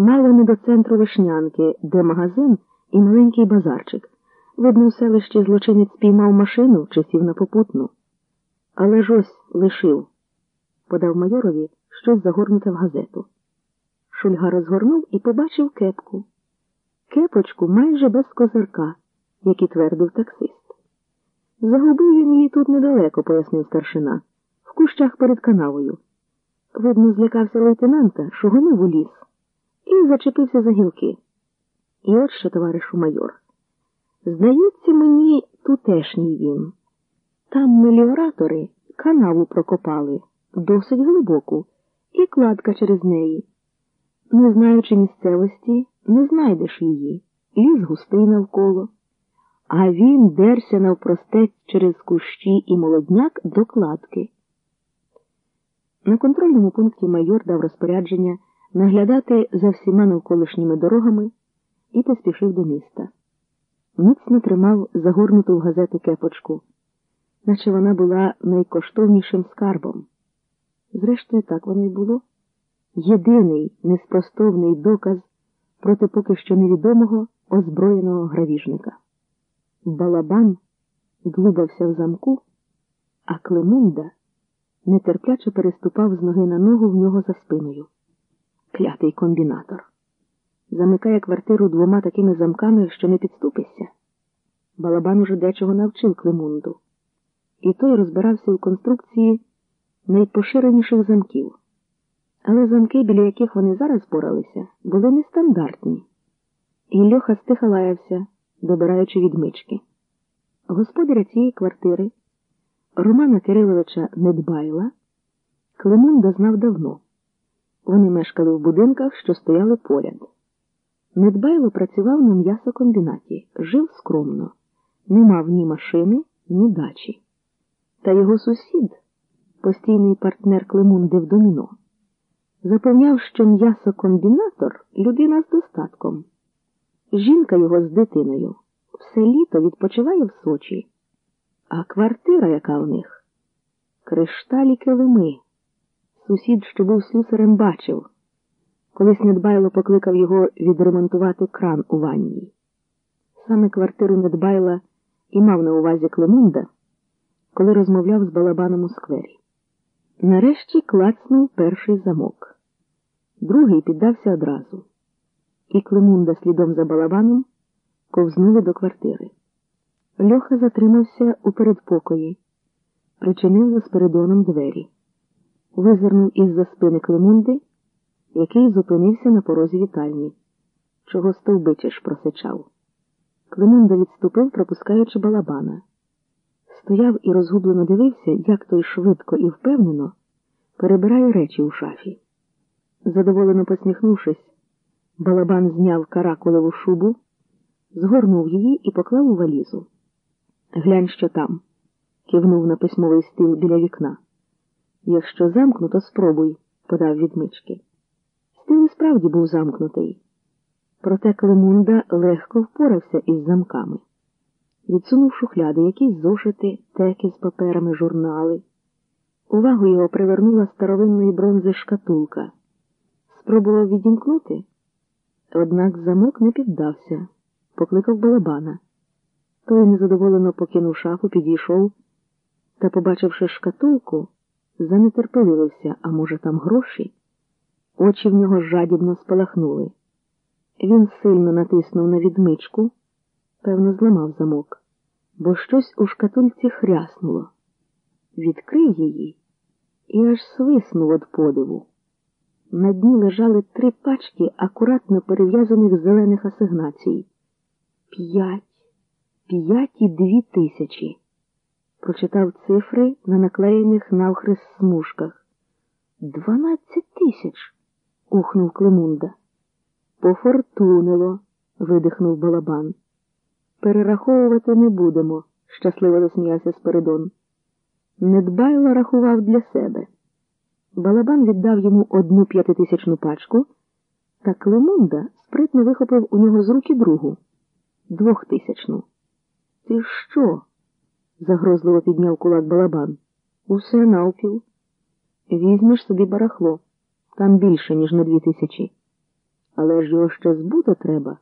мало не до центру Вишнянки, де магазин і маленький базарчик. Видно, у селищі злочинець спіймав машину чи сів на попутну. Але ж ось лишив, подав майорові щось загорнуте в газету. Шульга розгорнув і побачив кепку. Кепочку майже без козирка, як і твердив таксист. Загубив він її тут недалеко, пояснив старшина, в кущах перед канавою. Видно, злякався лейтенанта, шугонув у ліс і зачепився за гілки. І от що, товаришу майор. Здається мені, тутешній він. Там меліоратори канаву прокопали, досить глибоку, і кладка через неї. Не знаючи місцевості, не знайдеш її, ліс густий навколо. А він дерся навпростець через кущі і молодняк до кладки. На контрольному пункті майор дав розпорядження наглядати за всіма навколишніми дорогами і поспішив до міста. Міцно тримав загорнуту в газету кепочку, наче вона була найкоштовнішим скарбом. Зрештою, так воно й було. Єдиний неспростовний доказ проти поки що невідомого озброєного гравіжника. Балабан длубався в замку, а Клемунда нетерпляче переступав з ноги на ногу в нього за спиною. Клятий комбінатор. Замикає квартиру двома такими замками, що не підступишся. Балабан уже дечого навчив Клемунду, і той розбирався у конструкції найпоширеніших замків. Але замки, біля яких вони зараз поралися, були нестандартні. І Льоха стиха лаявся, добираючи відмички. Господаря цієї квартири, Романа Кириловича Недбайла, Климун знав давно. Вони мешкали в будинках, що стояли поряд. Недбайло працював на м'ясокомбінаті, жив скромно, не мав ні машини, ні дачі. Та його сусід, постійний партнер Климунди в доміно, запевняв, що м'ясокомбінатор людина з достатком. Жінка його з дитиною все літо відпочиває в Сочі, а квартира, яка в них, кришталі килими. Сусід, що був слюсарем, бачив. Колись недбайло покликав його відремонтувати кран у ванній. Саме квартиру недбайла і мав на увазі Клемунда, коли розмовляв з балабаном у сквері. Нарешті клацнув перший замок. Другий піддався одразу. І Клемунда слідом за балабаном ковзнули до квартири. Льоха затримався у передпокої, причинив за Спиридоном двері, визирнув із-за спини Клемунди, який зупинився на порозі вітальні. Чого стовбичиш, просичав. Клемунда відступив, пропускаючи балабана. Стояв і розгублено дивився, як той швидко і впевнено перебирає речі у шафі. Задоволено посміхнувшись, балабан зняв каракулеву шубу, згорнув її і поклав у валізу. Глянь, що там, кивнув на письмовий стіл біля вікна. Якщо замкнуто, спробуй, подав відмички. Стіл справді був замкнутий. Проте Клемунда легко впорався із замками. Відсунув шухляди, якісь зошити, теки з паперами, журнали. Увагу його привернула старовинної бронзи шкатулка. Спробував відімкнути, однак замок не піддався, покликав балабана. Той незадоволено покинув шафу, підійшов та, побачивши шкатулку, занетерпеливився, а може, там гроші. Очі в нього жадібно спалахнули. Він сильно натиснув на відмичку, певно, зламав замок, бо щось у шкатульці хряснуло. Відкрив її і аж свиснув від подиву. На дні лежали три пачки акуратно перев'язаних зелених асигнацій. П'ять, п'ять і дві тисячі. Прочитав цифри на наклеєних навхрест смужках. Дванадцять тисяч. ухнув Клемунда. Пофортунило, видихнув балабан. Перераховувати не будемо, щасливо засміявся Спиридон. Недбайло рахував для себе. Балабан віддав йому одну п'ятитисячну пачку, та Клемунда спритно вихопив у нього з руки другу двохтисячну. Ти що? Загрозливо підняв кулак балабан. Усе навпіл. Візьмеш собі барахло. Там більше, ніж на дві тисячі. Але ж його ще збута треба.